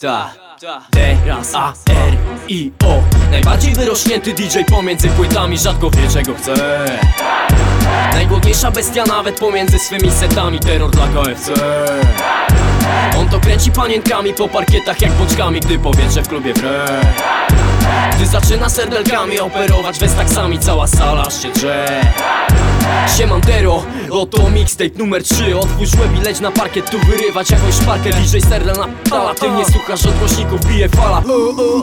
Ta, teraz A, R, I, O. Najbardziej wyrośnięty DJ pomiędzy płytami Rzadko wie czego chce. Najgłodniejsza bestia nawet pomiędzy swymi setami Terror dla KFC On to kręci panienkami po parkietach jak bączkami Gdy powietrze w klubie wre. Gdy zaczyna serdelkami operować westaksami Cała sala aż się drze. Siemandero, oto mixtape numer 3 Otwórz łeb i leć na parkiet, tu wyrywać jakąś szparkę. DJ Serdel na pala, ty nie słuchasz odgłośników, bije fala.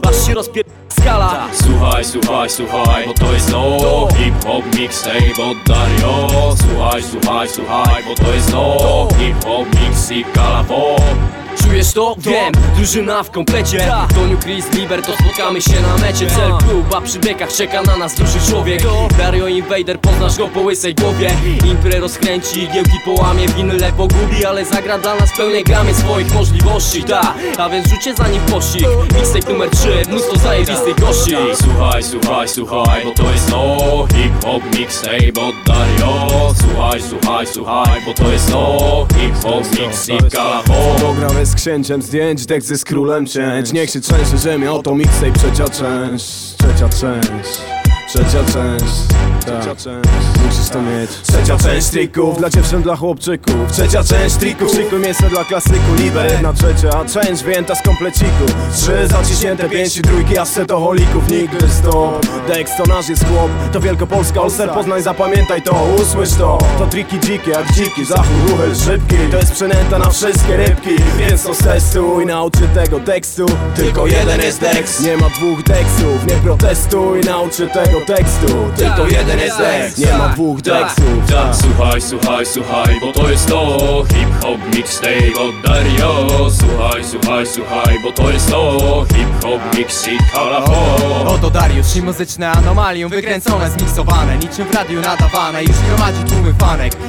Aż się rozpier... skala. Słuchaj, słuchaj, słuchaj, bo to jest to. Hip-hop mixtape od Dario. Słuchaj, słuchaj, słuchaj, bo to jest to. Hip-hop mix i kalafon Czujesz to? Wiem, drużyna w komplecie. Toniu, Chris, Liber, to spotkamy się na mecie. Cel klub, a przy dekach czeka na nas duży człowiek. Dario Invader, poznasz go po łysej głowie. Imprę rozkręci, giełki połamie, winyle pogubi Ale zagra dla nas pełnej gramie swoich możliwości. Ta, a więc rzucie za nim w pościg. Mixtape numer 3, mnóstwo zajebistych gości. Słuchaj, słuchaj, słuchaj, bo to jest to Hip-hop mixtape od Dario. Słuchaj, słuchaj, słuchaj, bo to jest to Hip-hop mix i kalafon Program jest księciem zdjęć, tekst jest królem cięć. Niech się trzęsie ziemia, oto mixtape trzecia część Trzecia część Trzecia część. Trzecia część. Musisz to mieć. Trzecia część trików dla dziewczyn, dla chłopczyków. Trzecia część trików, szykuj miejsce dla klasyku Liber. Jedna trzecia część wyjęta z kompleciku. Trzy zaciśnięte pięć i trójki ascetoholików Nigdy stop. Dex to nasz jest chłop. To Wielkopolska, Olser Poznań zapamiętaj to. Usłysz to. To triki dzikie jak dziki Zachód ruchy szybki. To jest przynęta na wszystkie rybki. Więc to testuj nauczy tego tekstu. Tylko jeden jest Dex. Nie ma dwóch Dexów Nie protestuj nauczy tego tekstu. Tylko jeden jest Dex Nie ma dwóch Dexów Tak, słuchaj, słuchaj, słuchaj, bo to jest to. Hip-hop mixtape od Dario. Słuchaj, słuchaj, słuchaj, bo to jest to. Hip-hop mix kalafon Oto Dariusz i muzyczne anomalium Wykręcone, zmiksowane, niczym w radiu nadawane. Już gromadzi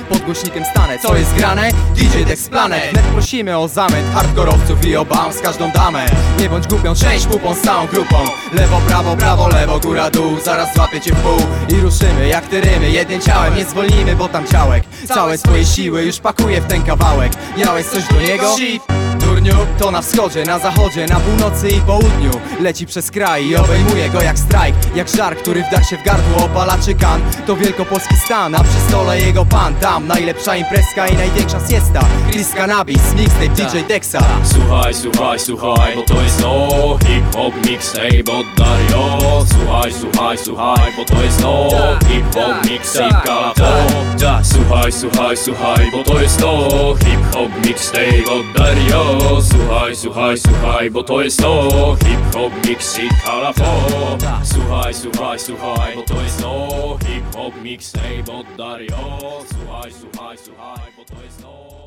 pod głośnikiem stanę. Co jest grane? DJ Dex Planet Net prosimy o zamęt hardkorowców i o bounce każdą damę. Nie bądź głupią, część pupą z całą grupą. Lewo, prawo, prawo, lewo, góra, dół. Zaraz złapię cię w pół i ruszymy jak ty rymy. Jednym ciałem nie zwolnimy, bo tam ciałek. Całe swoje siły już pakuje w ten kawałek. Miałeś coś do niego? To na wschodzie, na zachodzie, na północy i południu. Leci przez kraj i obejmuje go jak strajk Jak żar, który wdarł się w gardło opalaczy kan. To wielkopolski stan, a przy stole jego pan. Tam najlepsza imprezka i największa siesta. Chris Cannabis, mixtape DJ Dexa. Słuchaj, słuchaj, słuchaj, bo to jest to Hip-hop mixtape od Dario. Słuchaj, słuchaj, słuchaj, bo to jest to Hip-hop mix i kalafon Tak, słuchaj, słuchaj, słuchaj, bo to jest to Hip-hop mixtape od Dario. Słuchaj, słuchaj, słuchaj, bo to jest to Hip-hop mix i kalafon Słuchaj, słuchaj, słuchaj, bo to jest to Hip-hop mixtape od Dario. Słuchaj, słuchaj, słuchaj, bo to jest to